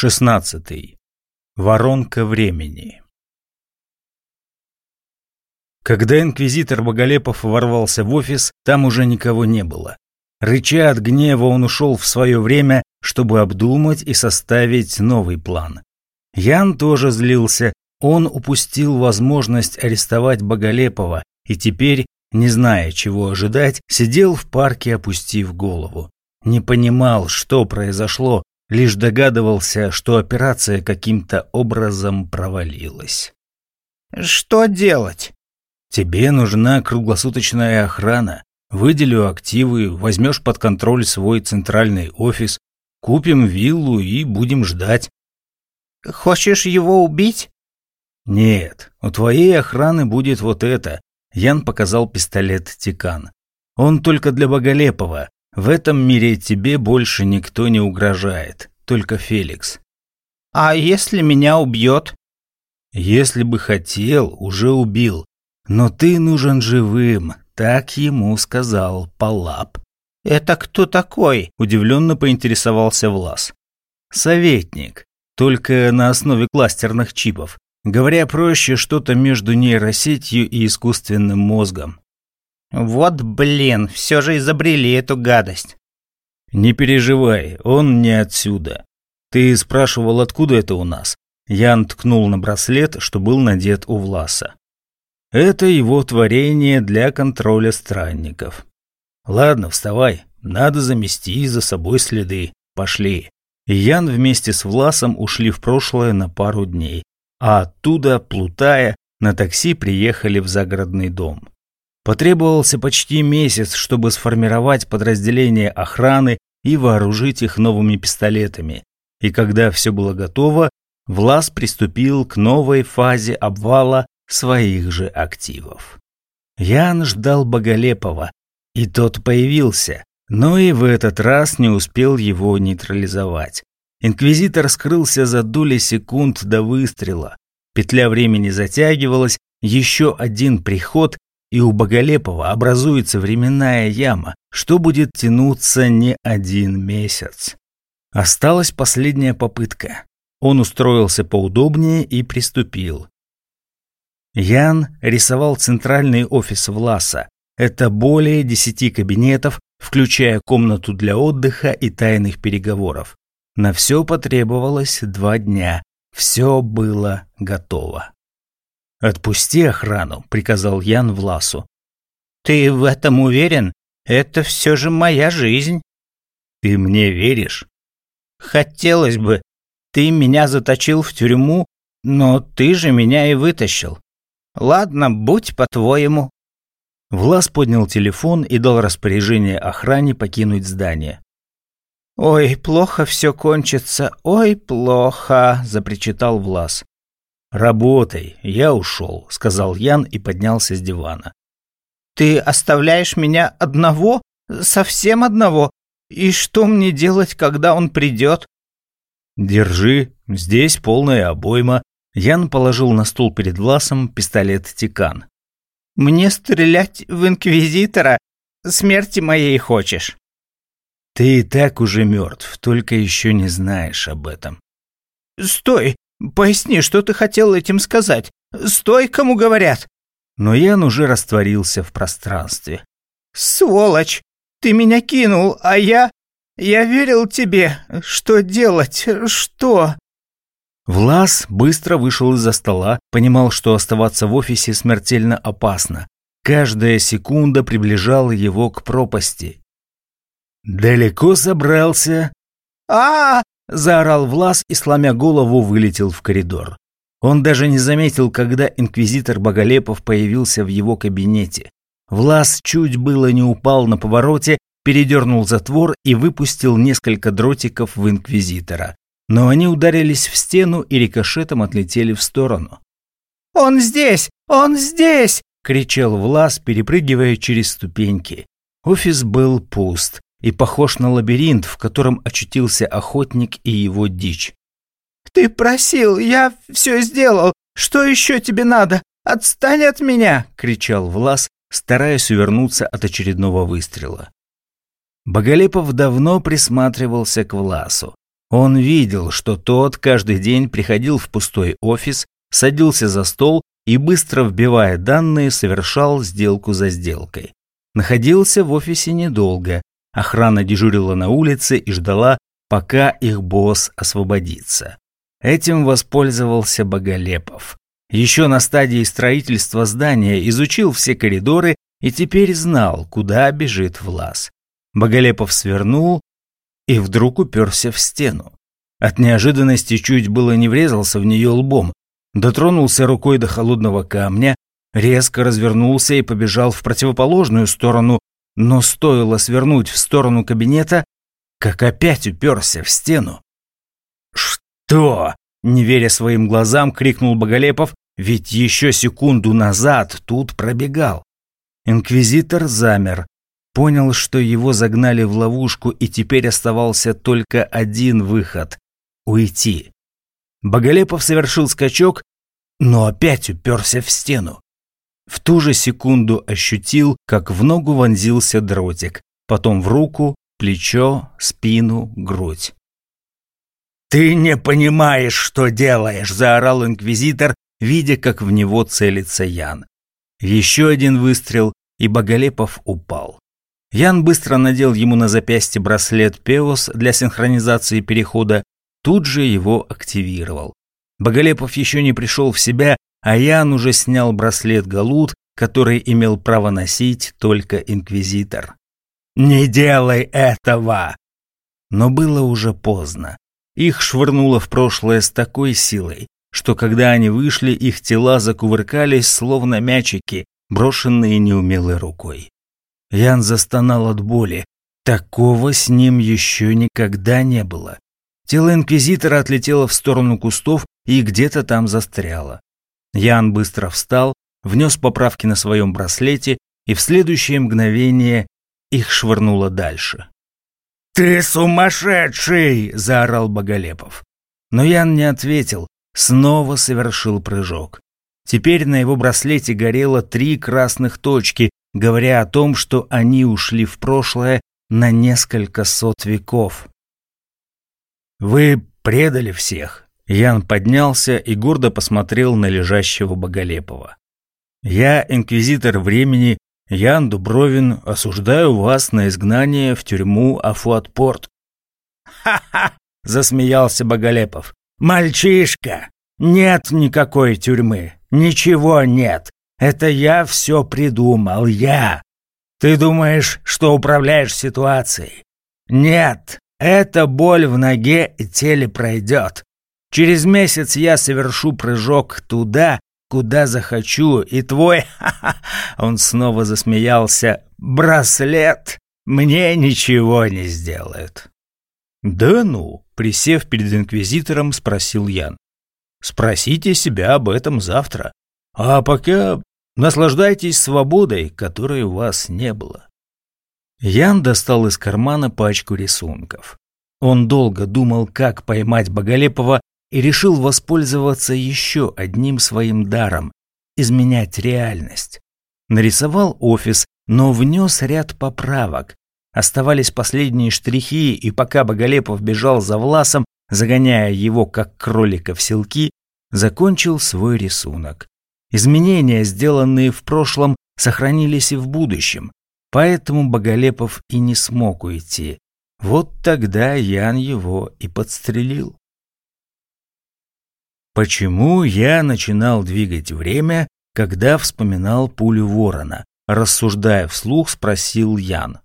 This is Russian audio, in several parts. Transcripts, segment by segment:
16. Воронка времени. Когда инквизитор Боголепов ворвался в офис, там уже никого не было. Рыча от гнева, он ушел в свое время, чтобы обдумать и составить новый план. Ян тоже злился. Он упустил возможность арестовать Боголепова и теперь, не зная, чего ожидать, сидел в парке, опустив голову. Не понимал, что произошло, лишь догадывался, что операция каким-то образом провалилась. «Что делать?» «Тебе нужна круглосуточная охрана. Выделю активы, возьмешь под контроль свой центральный офис, купим виллу и будем ждать». «Хочешь его убить?» «Нет, у твоей охраны будет вот это». Ян показал пистолет Тикан. «Он только для Боголепова, в этом мире тебе больше никто не угрожает, только Феликс. А если меня убьет? Если бы хотел, уже убил. Но ты нужен живым, так ему сказал Палап. Это кто такой? Удивленно поинтересовался Влас. Советник, только на основе кластерных чипов. Говоря проще, что-то между нейросетью и искусственным мозгом. Вот блин, все же изобрели эту гадость. Не переживай, он не отсюда. Ты спрашивал, откуда это у нас? Ян ткнул на браслет, что был надет у Власа. Это его творение для контроля странников. Ладно, вставай, надо замести за собой следы. Пошли. Ян вместе с Власом ушли в прошлое на пару дней, а оттуда, плутая, на такси приехали в загородный дом. Потребовался почти месяц, чтобы сформировать подразделение охраны и вооружить их новыми пистолетами. И когда все было готово, Влас приступил к новой фазе обвала своих же активов. Ян ждал Боголепова, и тот появился, но и в этот раз не успел его нейтрализовать. Инквизитор скрылся за доли секунд до выстрела. Петля времени затягивалась, еще один приход, и у Боголепова образуется временная яма, что будет тянуться не один месяц. Осталась последняя попытка. Он устроился поудобнее и приступил. Ян рисовал центральный офис Власа. Это более десяти кабинетов, включая комнату для отдыха и тайных переговоров. На все потребовалось два дня. Все было готово. «Отпусти охрану», — приказал Ян Власу. «Ты в этом уверен? Это все же моя жизнь». «Ты мне веришь?» «Хотелось бы. Ты меня заточил в тюрьму, но ты же меня и вытащил. Ладно, будь по-твоему». Влас поднял телефон и дал распоряжение охране покинуть здание. «Ой, плохо все кончится, ой, плохо», — запричитал Влас. «Работай, я ушел», — сказал Ян и поднялся с дивана. «Ты оставляешь меня одного? Совсем одного? И что мне делать, когда он придет?» «Держи, здесь полная обойма». Ян положил на стол перед Власом пистолет Тикан. «Мне стрелять в Инквизитора? Смерти моей хочешь?» «Ты и так уже мертв, только еще не знаешь об этом». «Стой! Поясни, что ты хотел этим сказать? Стой, кому говорят!» Но Ян уже растворился в пространстве. «Сволочь! Ты меня кинул, а я... Я верил тебе. Что делать? Что?» Влас быстро вышел из-за стола, понимал, что оставаться в офисе смертельно опасно. Каждая секунда приближала его к пропасти. «Далеко собрался?» а, -а, -а Заорал Влас и, сломя голову, вылетел в коридор. Он даже не заметил, когда инквизитор Боголепов появился в его кабинете. Влас чуть было не упал на повороте, передернул затвор и выпустил несколько дротиков в инквизитора. Но они ударились в стену и рикошетом отлетели в сторону. «Он здесь! Он здесь!» — кричал Влас, перепрыгивая через ступеньки. Офис был пуст и похож на лабиринт, в котором очутился охотник и его дичь. «Ты просил, я все сделал. Что еще тебе надо? Отстань от меня!» — кричал Влас, стараясь увернуться от очередного выстрела. Боголепов давно присматривался к Власу. Он видел, что тот каждый день приходил в пустой офис, садился за стол и, быстро вбивая данные, совершал сделку за сделкой. Находился в офисе недолго. Охрана дежурила на улице и ждала, пока их босс освободится. Этим воспользовался Боголепов. Еще на стадии строительства здания изучил все коридоры и теперь знал, куда бежит Влас. Боголепов свернул и вдруг уперся в стену. От неожиданности чуть было не врезался в нее лбом, дотронулся рукой до холодного камня, резко развернулся и побежал в противоположную сторону, но стоило свернуть в сторону кабинета, как опять уперся в стену. «Что?» — не веря своим глазам, крикнул Боголепов, ведь еще секунду назад тут пробегал. Инквизитор замер, понял, что его загнали в ловушку, и теперь оставался только один выход — уйти. Боголепов совершил скачок, но опять уперся в стену. В ту же секунду ощутил, как в ногу вонзился дротик, потом в руку, плечо, спину, грудь. «Ты не понимаешь, что делаешь!» – заорал инквизитор, видя, как в него целится Ян. Еще один выстрел, и Боголепов упал. Ян быстро надел ему на запястье браслет Пеос для синхронизации перехода, тут же его активировал. Боголепов еще не пришел в себя, а Ян уже снял браслет Галут, который имел право носить только Инквизитор. «Не делай этого!» Но было уже поздно. Их швырнуло в прошлое с такой силой, что когда они вышли, их тела закувыркались, словно мячики, брошенные неумелой рукой. Ян застонал от боли. Такого с ним еще никогда не было. Тело инквизитора отлетело в сторону кустов и где-то там застряло. Ян быстро встал, внес поправки на своем браслете, и в следующее мгновение их швырнуло дальше. «Ты сумасшедший!» – заорал Боголепов. Но Ян не ответил, снова совершил прыжок. Теперь на его браслете горело три красных точки, говоря о том, что они ушли в прошлое на несколько сот веков. «Вы предали всех!» Ян поднялся и гордо посмотрел на лежащего Боголепова. «Я, инквизитор времени, Ян Дубровин, осуждаю вас на изгнание в тюрьму Афуатпорт». «Ха-ха!» — засмеялся Боголепов. «Мальчишка! Нет никакой тюрьмы! Ничего нет! Это я все придумал, я. Ты думаешь, что управляешь ситуацией? Нет, эта боль в ноге и теле пройдет. Через месяц я совершу прыжок туда, куда захочу, и твой, он снова засмеялся, браслет мне ничего не сделает. Да ну, присев перед инквизитором, спросил Ян. Спросите себя об этом завтра. А пока Наслаждайтесь свободой, которой у вас не было. Ян достал из кармана пачку рисунков. Он долго думал, как поймать Боголепова, и решил воспользоваться еще одним своим даром – изменять реальность. Нарисовал офис, но внес ряд поправок. Оставались последние штрихи, и пока Боголепов бежал за Власом, загоняя его, как кролика в селки, закончил свой рисунок. Изменения, сделанные в прошлом, сохранились и в будущем, поэтому Боголепов и не смог уйти. Вот тогда Ян его и подстрелил. Почему я начинал двигать время, когда вспоминал пулю ворона? Рассуждая вслух, спросил Ян.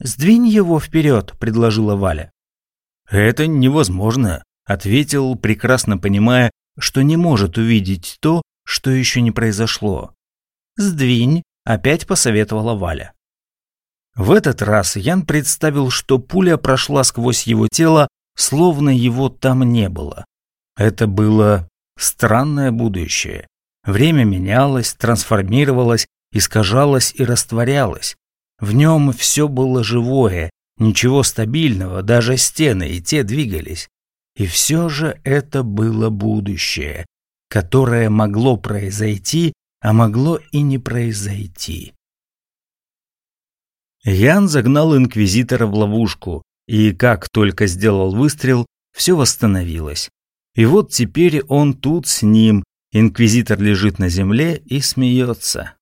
«Сдвинь его вперед», — предложила Валя. «Это невозможно», — ответил, прекрасно понимая, что не может увидеть то, что еще не произошло. «Сдвинь», — опять посоветовала Валя. В этот раз Ян представил, что пуля прошла сквозь его тело, словно его там не было. Это было странное будущее. Время менялось, трансформировалось, искажалось и растворялось. В нем все было живое, ничего стабильного, даже стены и те двигались. И все же это было будущее, которое могло произойти, а могло и не произойти. Ян загнал инквизитора в ловушку, и как только сделал выстрел, все восстановилось. И вот теперь он тут с ним, инквизитор лежит на земле и смеется.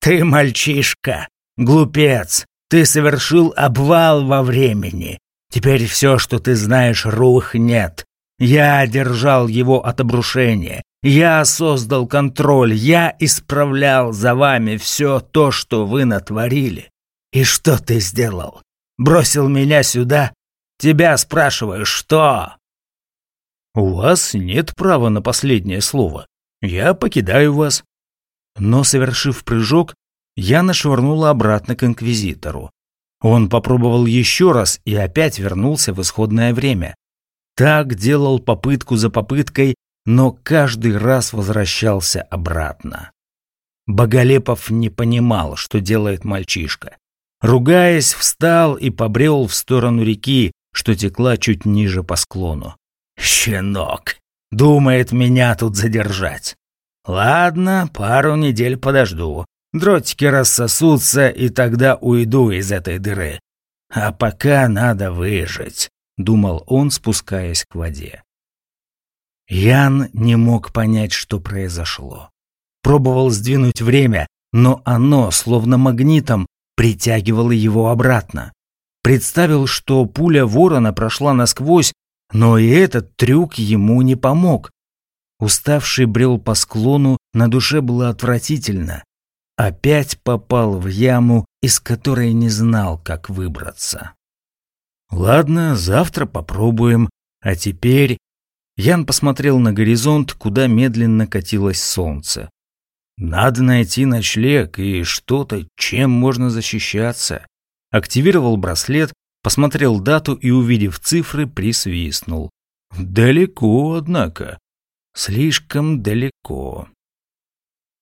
«Ты мальчишка, глупец, ты совершил обвал во времени. Теперь все, что ты знаешь, рухнет. Я держал его от обрушения. Я создал контроль. Я исправлял за вами все то, что вы натворили. И что ты сделал? Бросил меня сюда? Тебя спрашиваю, что? У вас нет права на последнее слово. Я покидаю вас. Но, совершив прыжок, я нашвырнула обратно к инквизитору. Он попробовал еще раз и опять вернулся в исходное время. Так делал попытку за попыткой, но каждый раз возвращался обратно. Боголепов не понимал, что делает мальчишка. Ругаясь, встал и побрел в сторону реки, что текла чуть ниже по склону. «Щенок! Думает меня тут задержать. Ладно, пару недель подожду. Дротики рассосутся, и тогда уйду из этой дыры. А пока надо выжить», — думал он, спускаясь к воде. Ян не мог понять, что произошло. Пробовал сдвинуть время, но оно, словно магнитом, притягивало его обратно. Представил, что пуля ворона прошла насквозь, но и этот трюк ему не помог. Уставший брел по склону, на душе было отвратительно. Опять попал в яму, из которой не знал, как выбраться. Ладно, завтра попробуем. А теперь... Ян посмотрел на горизонт, куда медленно катилось солнце. Надо найти ночлег и что-то, чем можно защищаться. Активировал браслет, посмотрел дату и, увидев цифры, присвистнул. Далеко, однако. Слишком далеко.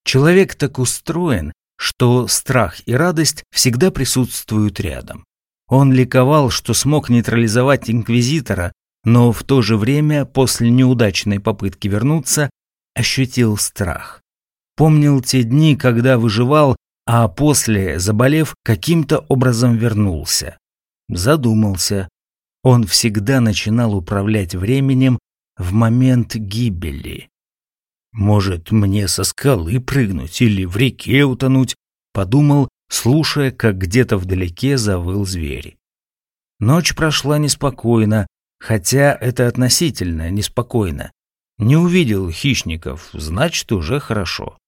Человек так устроен, что страх и радость всегда присутствуют рядом. Он ликовал, что смог нейтрализовать инквизитора, но в то же время, после неудачной попытки вернуться, ощутил страх. Помнил те дни, когда выживал, а после, заболев, каким-то образом вернулся. Задумался. Он всегда начинал управлять временем в момент гибели. «Может, мне со скалы прыгнуть или в реке утонуть?» — подумал, слушая, как где-то вдалеке завыл зверь. Ночь прошла неспокойно, хотя это относительно неспокойно. Не увидел хищников, значит, уже хорошо.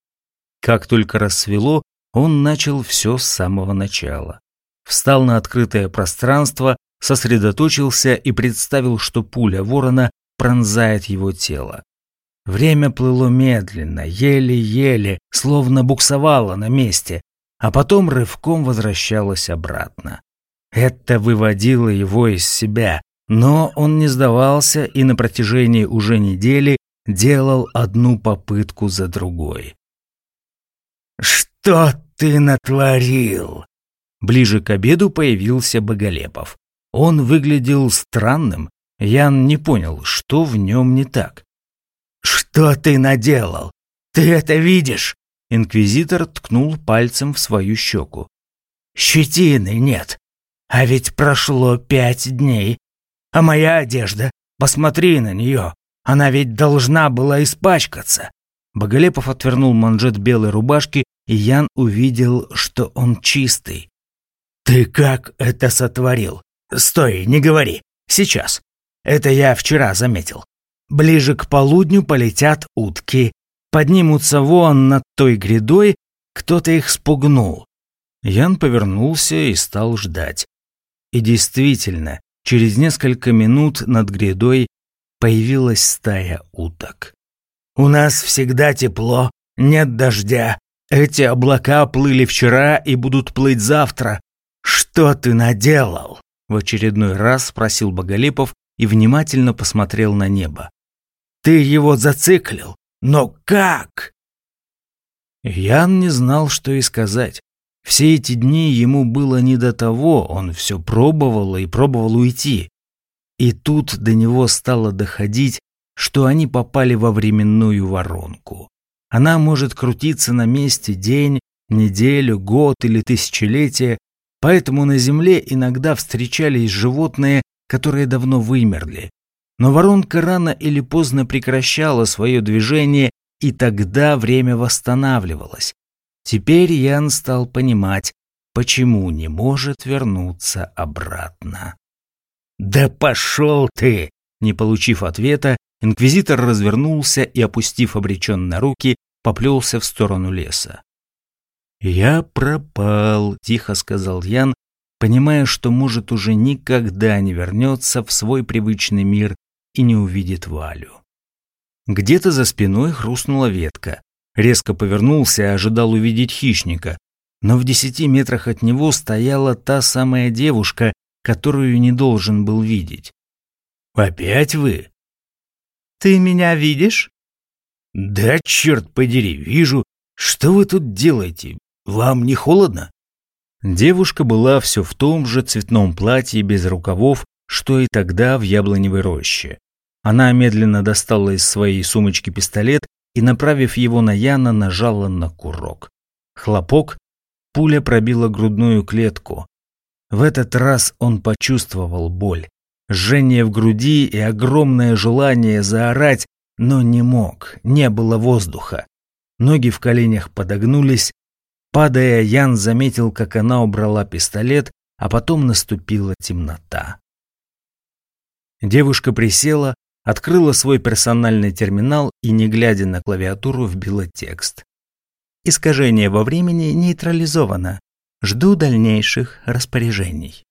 Как только рассвело, он начал все с самого начала. Встал на открытое пространство, сосредоточился и представил, что пуля ворона пронзает его тело. Время плыло медленно, еле-еле, словно буксовало на месте, а потом рывком возвращалось обратно. Это выводило его из себя, но он не сдавался и на протяжении уже недели делал одну попытку за другой. «Что ты натворил?» Ближе к обеду появился Боголепов. Он выглядел странным. Ян не понял, что в нем не так. «Что ты наделал? Ты это видишь?» Инквизитор ткнул пальцем в свою щеку. «Щетины нет. А ведь прошло пять дней. А моя одежда, посмотри на нее. Она ведь должна была испачкаться. Боголепов отвернул манжет белой рубашки, и Ян увидел, что он чистый. «Ты как это сотворил? Стой, не говори. Сейчас. Это я вчера заметил. Ближе к полудню полетят утки. Поднимутся вон над той грядой, кто-то их спугнул». Ян повернулся и стал ждать. И действительно, через несколько минут над грядой появилась стая уток. У нас всегда тепло, нет дождя. Эти облака плыли вчера и будут плыть завтра. Что ты наделал?» В очередной раз спросил Боголепов и внимательно посмотрел на небо. «Ты его зациклил? Но как?» Ян не знал, что и сказать. Все эти дни ему было не до того, он все пробовал и пробовал уйти. И тут до него стало доходить, что они попали во временную воронку. Она может крутиться на месте день, неделю, год или тысячелетие, поэтому на Земле иногда встречались животные, которые давно вымерли. Но воронка рано или поздно прекращала свое движение, и тогда время восстанавливалось. Теперь Ян стал понимать, почему не может вернуться обратно. «Да пошел ты!» Не получив ответа, инквизитор развернулся и, опустив обреченно руки, поплелся в сторону леса. «Я пропал», — тихо сказал Ян, понимая, что, может, уже никогда не вернется в свой привычный мир и не увидит Валю. Где-то за спиной хрустнула ветка. Резко повернулся и ожидал увидеть хищника, но в десяти метрах от него стояла та самая девушка, которую не должен был видеть. «Опять вы?» «Ты меня видишь?» «Да, черт подери, вижу. Что вы тут делаете? Вам не холодно?» Девушка была все в том же цветном платье без рукавов, что и тогда в яблоневой роще. Она медленно достала из своей сумочки пистолет и, направив его на Яна, нажала на курок. Хлопок, пуля пробила грудную клетку. В этот раз он почувствовал боль, жжение в груди и огромное желание заорать, но не мог, не было воздуха. Ноги в коленях подогнулись. Падая, Ян заметил, как она убрала пистолет, а потом наступила темнота. Девушка присела, открыла свой персональный терминал и, не глядя на клавиатуру, вбила текст. Искажение во времени нейтрализовано. Жду дальнейших распоряжений.